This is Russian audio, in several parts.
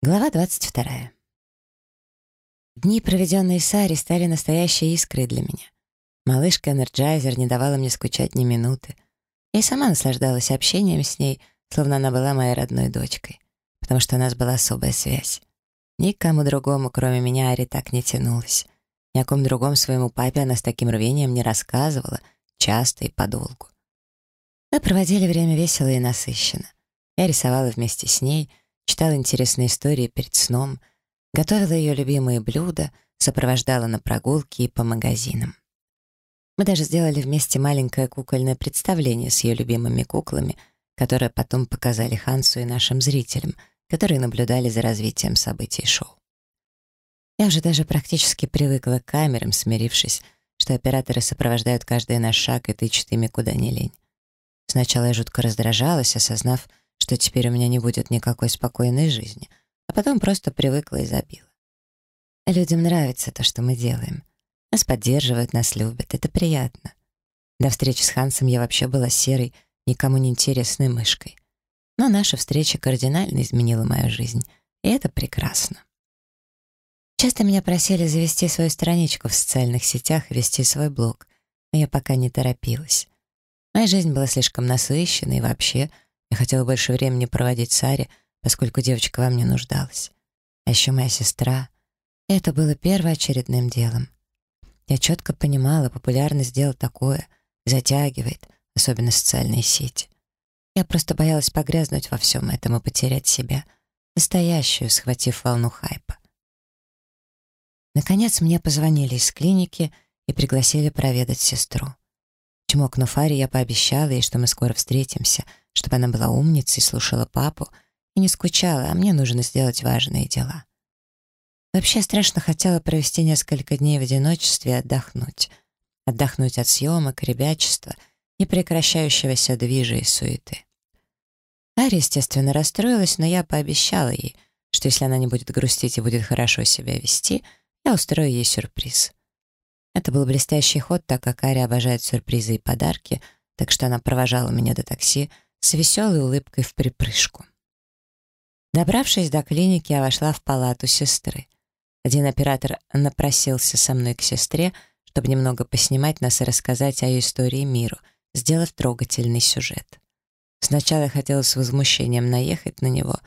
Глава 22. Дни, проведенные с Ари, стали настоящей искрой для меня. Малышка Энерджайзер не давала мне скучать ни минуты. Я и сама наслаждалась общением с ней, словно она была моей родной дочкой, потому что у нас была особая связь. Никому другому, кроме меня, Ари так не тянулась. Ни о ком другом своему папе она с таким рвением не рассказывала, часто и подолгу. Мы проводили время весело и насыщенно. Я рисовала вместе с ней — читала интересные истории перед сном, готовила ее любимые блюда, сопровождала на прогулки и по магазинам. Мы даже сделали вместе маленькое кукольное представление с ее любимыми куклами, которое потом показали Хансу и нашим зрителям, которые наблюдали за развитием событий шоу. Я уже даже практически привыкла к камерам, смирившись, что операторы сопровождают каждый наш шаг и тычут ими куда ни лень. Сначала я жутко раздражалась, осознав, что теперь у меня не будет никакой спокойной жизни, а потом просто привыкла и забила. Людям нравится то, что мы делаем. Нас поддерживают, нас любят, это приятно. До встречи с Хансом я вообще была серой, никому не интересной мышкой. Но наша встреча кардинально изменила мою жизнь, и это прекрасно. Часто меня просили завести свою страничку в социальных сетях и вести свой блог, но я пока не торопилась. Моя жизнь была слишком насыщенной и вообще — я хотела больше времени проводить с Ари, поскольку девочка во мне нуждалась. А еще моя сестра. Это было первоочередным делом. Я четко понимала, популярность дела такое, затягивает, особенно социальные сети. Я просто боялась погрязнуть во всем этом и потерять себя, настоящую, схватив волну хайпа. Наконец мне позвонили из клиники и пригласили проведать сестру. Чмокнув Ари, я пообещала ей, что мы скоро встретимся — чтобы она была умницей, слушала папу и не скучала, а мне нужно сделать важные дела. Вообще страшно хотела провести несколько дней в одиночестве и отдохнуть. Отдохнуть от съемок, ребячества, непрекращающегося движа и суеты. Ари, естественно, расстроилась, но я пообещала ей, что если она не будет грустить и будет хорошо себя вести, я устрою ей сюрприз. Это был блестящий ход, так как Ари обожает сюрпризы и подарки, так что она провожала меня до такси, с веселой улыбкой в припрыжку. Добравшись до клиники, я вошла в палату сестры. Один оператор напросился со мной к сестре, чтобы немного поснимать нас и рассказать о ее истории миру, сделав трогательный сюжет. Сначала хотела с возмущением наехать на него,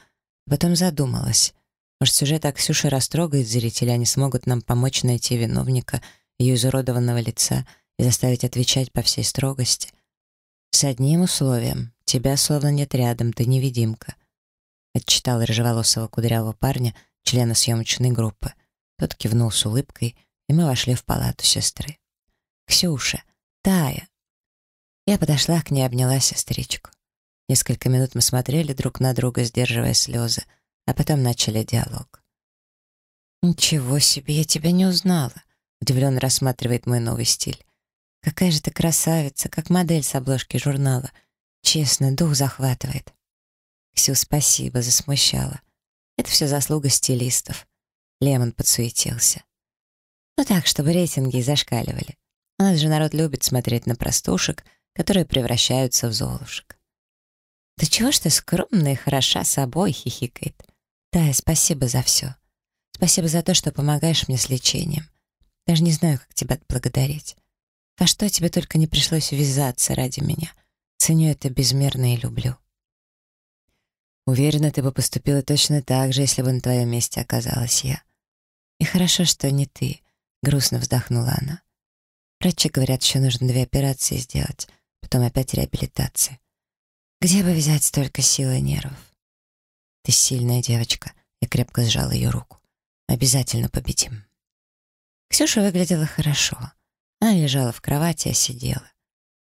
а потом задумалась. Может, сюжет о Ксюше растрогает зрителей, они смогут нам помочь найти виновника ее изуродованного лица и заставить отвечать по всей строгости. С одним условием. «Тебя словно нет рядом, ты невидимка», — отчитал рыжеволосого кудрявого парня, члена съемочной группы. Тот кивнул с улыбкой, и мы вошли в палату сестры. «Ксюша! Тая!» Я подошла к ней, обняла сестричку. Несколько минут мы смотрели друг на друга, сдерживая слезы, а потом начали диалог. «Ничего себе, я тебя не узнала», — удивленно рассматривает мой новый стиль. «Какая же ты красавица, как модель с обложки журнала. Честно, дух захватывает. Ксю, спасибо, засмущала. Это все заслуга стилистов. Лемон подсуетился. Ну так, чтобы рейтинги зашкаливали. У нас же народ любит смотреть на простушек, которые превращаются в золушек. «Да чего ж ты скромная и хороша собой?» — хихикает. «Тая, спасибо за все. Спасибо за то, что помогаешь мне с лечением. Даже не знаю, как тебя отблагодарить. А что тебе только не пришлось ввязаться ради меня. Ценю это безмерно и люблю. Уверена, ты бы поступила точно так же, если бы на твоем месте оказалась я. И хорошо, что не ты, грустно вздохнула она. Врачи говорят, еще нужно две операции сделать, потом опять реабилитация. Где бы взять столько сил и нервов? Ты сильная девочка. Я крепко сжала ее руку. Обязательно победим. Ксюша выглядела хорошо. Она лежала в кровати, а сидела.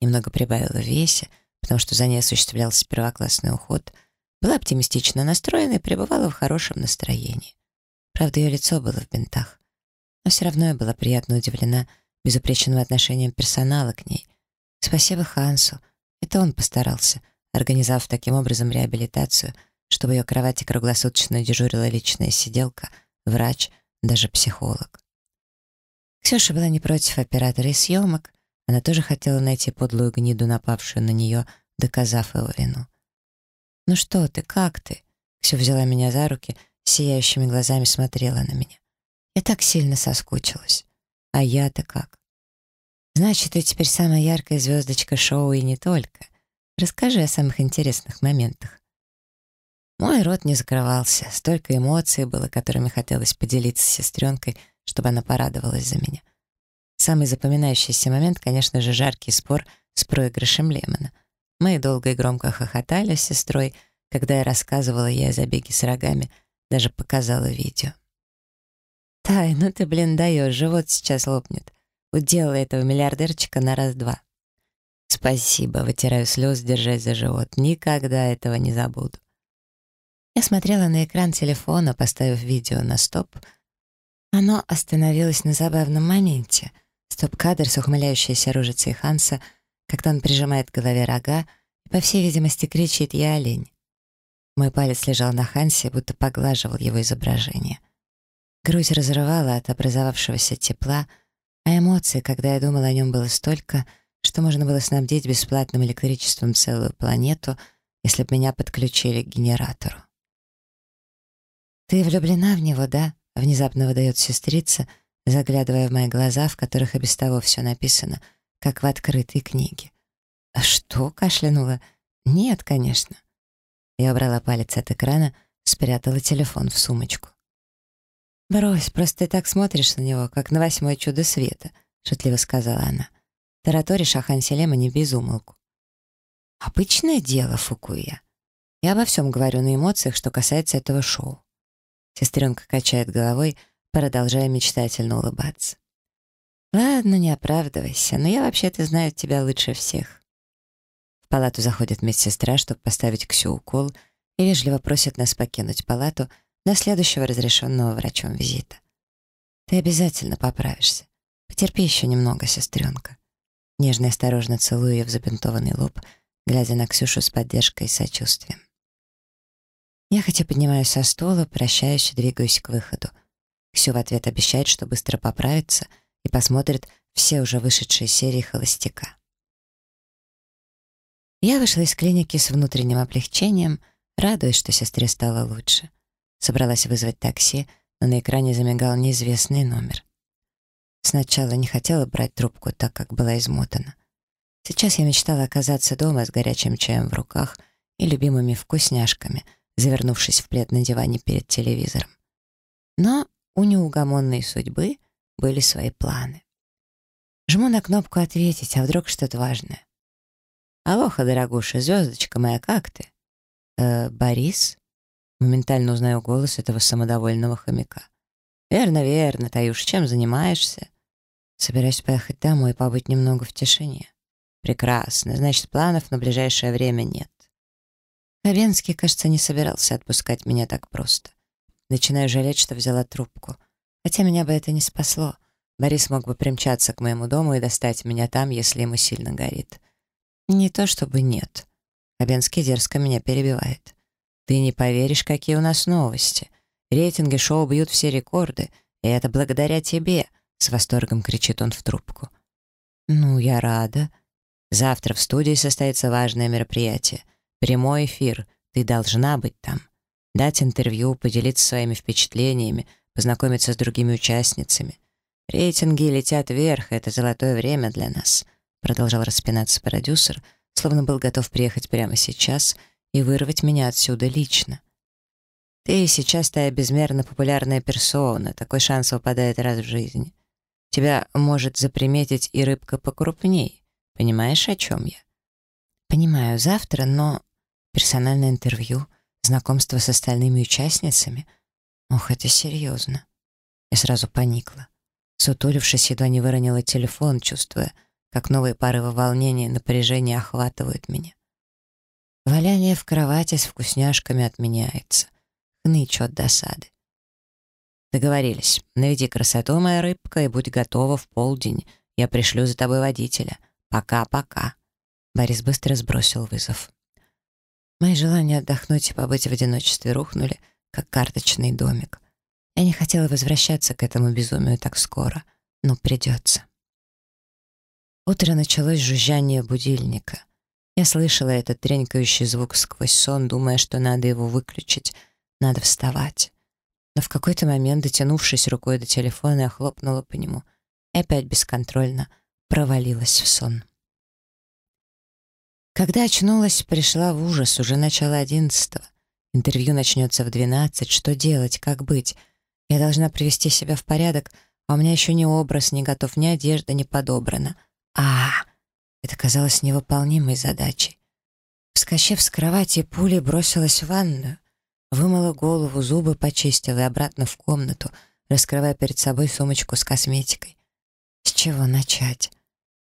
Немного прибавила в весе, потому что за ней осуществлялся первоклассный уход, была оптимистично настроена и пребывала в хорошем настроении. Правда, ее лицо было в бинтах. Но все равно я была приятно удивлена безупречным отношением персонала к ней. Спасибо Хансу. Это он постарался, организовав таким образом реабилитацию, чтобы ее кровати круглосуточно дежурила личная сиделка, врач, даже психолог. Ксюша была не против оператора и съемок, она тоже хотела найти подлую гниду, напавшую на нее, доказав его вину. «Ну что ты, как ты?» Ксю взяла меня за руки, сияющими глазами смотрела на меня. Я так сильно соскучилась. А я-то как? Значит, ты теперь самая яркая звездочка шоу и не только. Расскажи о самых интересных моментах. Мой рот не закрывался, столько эмоций было, которыми хотелось поделиться с сестренкой, чтобы она порадовалась за меня. Самый запоминающийся момент, конечно же, жаркий спор с проигрышем Лемона. Мы долго и громко хохотали с сестрой, когда я рассказывала ей о забеге с рогами, даже показала видео. «Тай, ну ты, блин, даешь, живот сейчас лопнет. Уделала этого миллиардерчика на раз-два». «Спасибо», — вытираю слез, держась за живот. «Никогда этого не забуду». Я смотрела на экран телефона, поставив видео на стоп. Оно остановилось на забавном моменте. Стоп-кадр с ухмыляющейся рожицей Ханса, когда он прижимает к голове рога и, по всей видимости, кричит «Я олень». Мой палец лежал на Хансе, будто поглаживал его изображение. Грудь разрывала от образовавшегося тепла, а эмоций, когда я думала о нем, было столько, что можно было снабдить бесплатным электричеством целую планету, если бы меня подключили к генератору. «Ты влюблена в него, да?» — внезапно выдает сестрица, заглядывая в мои глаза, в которых и без того все написано, как в открытой книге. «А что?» — кашлянула. «Нет, конечно». Я убрала палец от экрана, спрятала телефон в сумочку. «Брось, просто ты так смотришь на него, как на восьмое чудо света», — шутливо сказала она. Тараторишь о Хансе Лемоне без умолку. «Обычное дело, Фукуя. Я обо всем говорю на эмоциях, что касается этого шоу. Сестренка качает головой, продолжая мечтательно улыбаться. «Ладно, не оправдывайся, но я вообще-то знаю тебя лучше всех». В палату заходит медсестра, чтобы поставить Ксю укол, и вежливо просит нас покинуть палату до следующего разрешенного врачом визита. «Ты обязательно поправишься. Потерпи еще немного, сестренка». Нежно и осторожно целую ее в забинтованный лоб, глядя на Ксюшу с поддержкой и сочувствием. Я хотя поднимаюсь со стула, прощаюсь и двигаюсь к выходу. Ксю в ответ обещает, что быстро поправится и посмотрит все уже вышедшие серии «Холостяка». Я вышла из клиники с внутренним облегчением, радуясь, что сестре стало лучше. Собралась вызвать такси, но на экране замигал неизвестный номер. Сначала не хотела брать трубку, так как была измотана. Сейчас я мечтала оказаться дома с горячим чаем в руках и любимыми вкусняшками — завернувшись в плед на диване перед телевизором. Но у неугомонной судьбы были свои планы. Жму на кнопку «Ответить», а вдруг что-то важное. «Алоха, дорогуша, звездочка моя, как ты?» «Э, Борис?» Моментально узнаю голос этого самодовольного хомяка. «Верно, верно, Таюш, чем занимаешься?» «Собираюсь поехать домой и побыть немного в тишине». «Прекрасно, значит, планов на ближайшее время нет». Хабенский, кажется, не собирался отпускать меня так просто. Начинаю жалеть, что взяла трубку. Хотя меня бы это не спасло. Борис мог бы примчаться к моему дому и достать меня там, если ему сильно горит. Не то чтобы нет. Хабенский дерзко меня перебивает. Ты не поверишь, какие у нас новости. Рейтинги шоу бьют все рекорды, и это благодаря тебе, с восторгом кричит он в трубку. Ну, я рада. Завтра в студии состоится важное мероприятие — Прямой эфир. Ты должна быть там. Дать интервью, поделиться своими впечатлениями, познакомиться с другими участницами. Рейтинги летят вверх, это золотое время для нас. Продолжал распинаться продюсер, словно был готов приехать прямо сейчас и вырвать меня отсюда лично. Ты сейчас такая безмерно популярная персона, такой шанс выпадает раз в жизни. Тебя может заприметить и рыбка покрупней. Понимаешь, о чем я? Понимаю, завтра, но персональное интервью, знакомство с остальными участницами. Ох, это серьезно. Я сразу поникла. Сутулившись, едва не выронила телефон, чувствуя, как новые порывы волнения и напряжения охватывают меня. Валяние в кровати с вкусняшками отменяется. Хнычу от досады. Договорились. Наведи красоту, моя рыбка, и будь готова в полдень. Я пришлю за тобой водителя. Пока-пока. Борис быстро сбросил вызов. Мои желания отдохнуть и побыть в одиночестве рухнули, как карточный домик. Я не хотела возвращаться к этому безумию так скоро, но придется. Утро началось с жужжания будильника. Я слышала этот тренькающий звук сквозь сон, думая, что надо его выключить, надо вставать. но в какой-то момент, дотянувшись рукой до телефона, я хлопнула по нему и опять бесконтрольно провалилась в сон. Когда очнулась, пришла в ужас, уже начало одиннадцатого. Интервью начнется в двенадцать, что делать, как быть? Я должна привести себя в порядок, а у меня еще ни образ не готов, ни одежда не подобрана. а Это казалось невыполнимой задачей. Вскочив с кровати, пулей бросилась в ванную. Вымыла голову, зубы почистила и обратно в комнату, раскрывая перед собой сумочку с косметикой. С чего начать?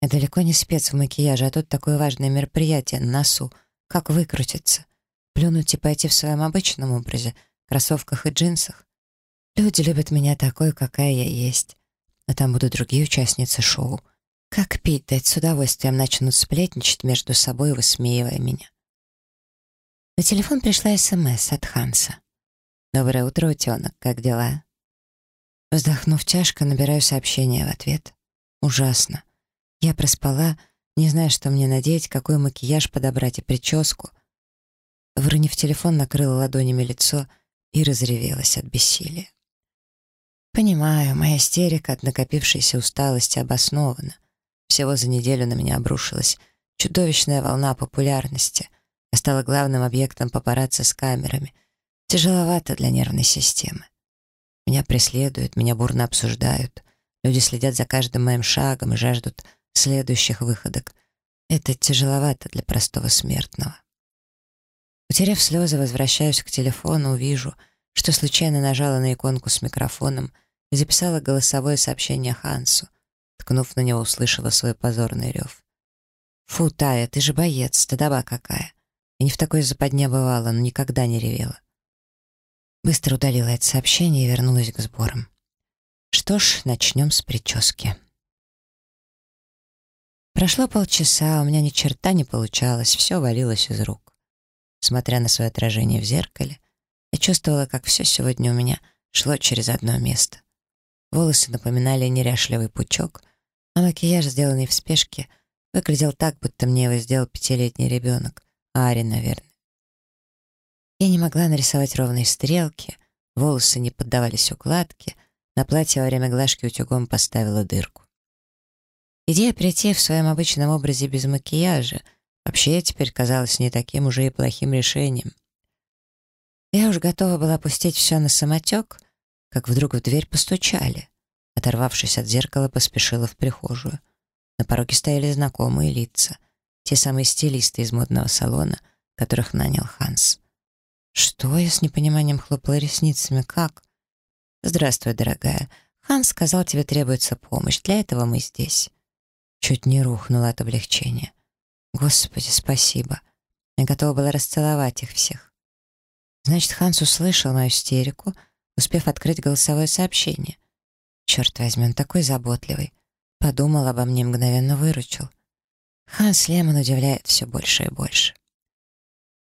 Я далеко не спец в макияже, а тут такое важное мероприятие на носу. Как выкрутиться? Плюнуть и пойти в своем обычном образе, кроссовках и джинсах? Люди любят меня такой, какая я есть. А там будут другие участницы шоу. Как пить дать с удовольствием начнут сплетничать между собой, высмеивая меня. На телефон пришла СМС от Ханса. «Доброе утро, утенок, как дела?» Вздохнув тяжко, набираю сообщение в ответ. «Ужасно. Я проспала, не зная, что мне надеть, какой макияж подобрать и прическу». Выронив телефон, накрыла ладонями лицо и разревелась от бессилия. Понимаю, моя истерика от накопившейся усталости обоснована. Всего за неделю на меня обрушилась чудовищная волна популярности — я стала главным объектом папарацци с камерами. Тяжеловато для нервной системы. Меня преследуют, меня бурно обсуждают. Люди следят за каждым моим шагом и жаждут следующих выходок. Это тяжеловато для простого смертного. Утерев слезы, возвращаюсь к телефону, вижу, что случайно нажала на иконку с микрофоном и записала голосовое сообщение Хансу. Ткнув на него, услышала свой позорный рев. «Фу, Тая, ты же боец, стыдоба какая!» И не в такой западне бывало, но никогда не ревела. Быстро удалила это сообщение и вернулась к сборам. Что ж, начнем с прически. Прошло полчаса, у меня ни черта не получалось, все валилось из рук. Смотря на свое отражение в зеркале, я чувствовала, как все сегодня у меня шло через одно место. Волосы напоминали неряшливый пучок, а макияж, сделанный в спешке, выглядел так, будто мне его сделал пятилетний ребенок. Ари, наверное. Я не могла нарисовать ровные стрелки, волосы не поддавались укладке, на платье во время глажки утюгом поставила дырку. Идея прийти в своем обычном образе без макияжа вообще теперь казалась не таким уже и плохим решением. Я уж готова была пустить все на самотек, как вдруг в дверь постучали. Оторвавшись от зеркала, поспешила в прихожую. На пороге стояли знакомые лица — те самые стилисты из модного салона, которых нанял Ханс. Что я с непониманием хлопала ресницами? Как? Здравствуй, дорогая. Ханс сказал, тебе требуется помощь. Для этого мы здесь. Чуть не рухнула от облегчения. Господи, спасибо. Я готова была расцеловать их всех. Значит, Ханс услышал мою истерику, успев открыть голосовое сообщение. Черт возьми, он такой заботливый. Подумал обо мне, мгновенно выручил. Ханс Лемон удивляет все больше и больше.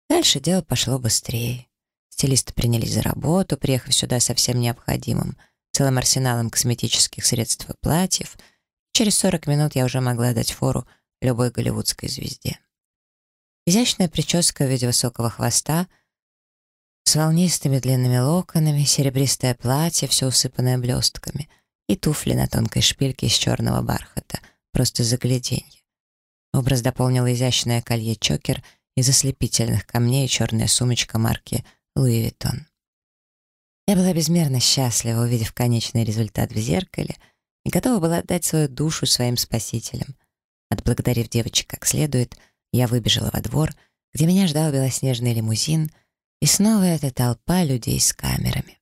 Дальше дело пошло быстрее. Стилисты принялись за работу, приехав сюда со всем необходимым, целым арсеналом косметических средств и платьев. Через 40 минут я уже могла дать фору любой голливудской звезде. Изящная прическа в виде высокого хвоста с волнистыми длинными локонами, серебристое платье, все усыпанное блестками, и туфли на тонкой шпильке из черного бархата, просто загляденье. Образ дополнил изящное колье-чокер из ослепительных камней и черная сумочка марки Louis Vuitton. Я была безмерно счастлива, увидев конечный результат в зеркале, и готова была отдать свою душу своим спасителям. Отблагодарив девочек как следует, я выбежала во двор, где меня ждал белоснежный лимузин, и снова эта толпа людей с камерами.